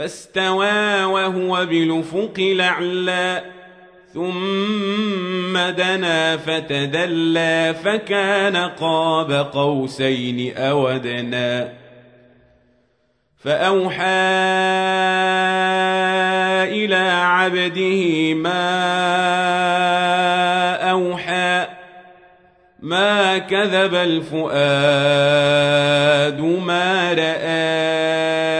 فاستوى وهو بالافق الأعلى ثم دنا فتدلى فكان قاب قوسين أو أدنى. فأوحى إلى عبده ما أوحى ما كذب الفؤاد ما رأى.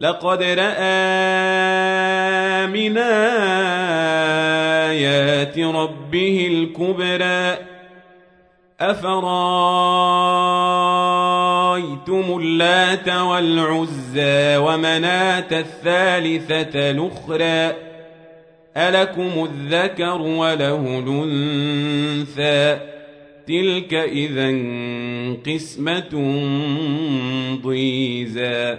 لقد رأى من آيات ربه الكبرى. أفرأيتم اللات والعزى ومناة الثالثة الأخرى؟ ألكم الذكر وله الأنثى. تلك إذا قسمة ضيزى.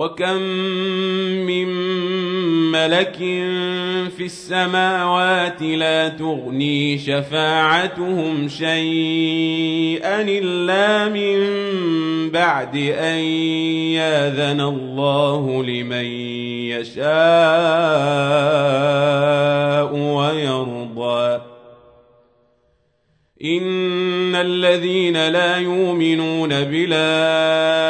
وكم من ملك في السماوات لا تغني شفاعتهم شيئا إلا من بعد أن ياذن الله لمن يشاء ويرضى إن الذين لا يؤمنون بالآخرة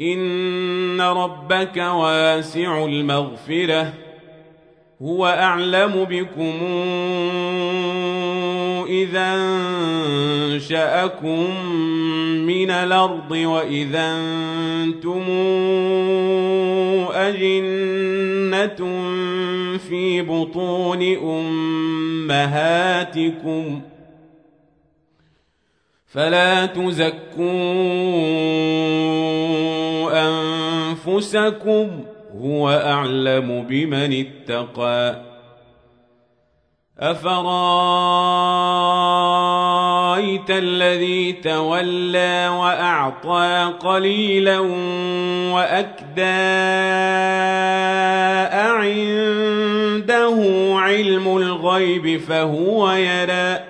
إن ربك واسع المغفرة. هو أعلم بكم إذا أنشأكم من الأرض وإذا أنتم أجنة في بطون أمهاتكم. فلا تزكوا أنفسكم هو أعلم بمن اتقى. أفرأيت الذي تولى وأعطى قليلا وأكدى أعنده علم الغيب فهو يرى.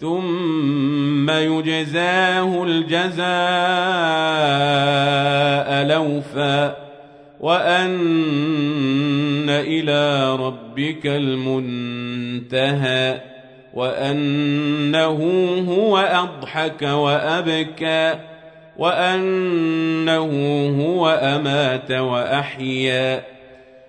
ثم يجزاه الجزاء لوفا وأن إلى ربك المنتهى وأنه هو أضحك وأبكى وأنه هو أمات وأحيا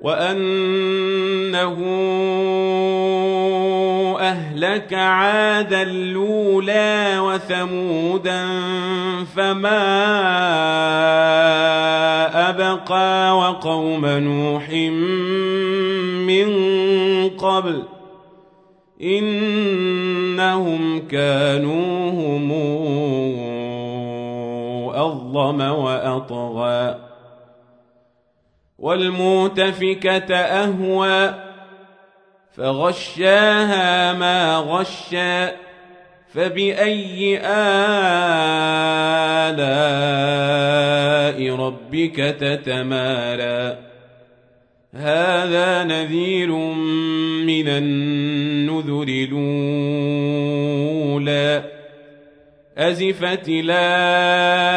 وأنه أهلك عادا الأولى وثمودا فما أبقى وقوم نوح من قبل إنهم كانوا هم أظلم وأطغى والمؤتفكة أهوى فغشاها ما غشى فبأي آلاء ربك تتمارى هذا نذير من النذر الأولى أزفت لازفة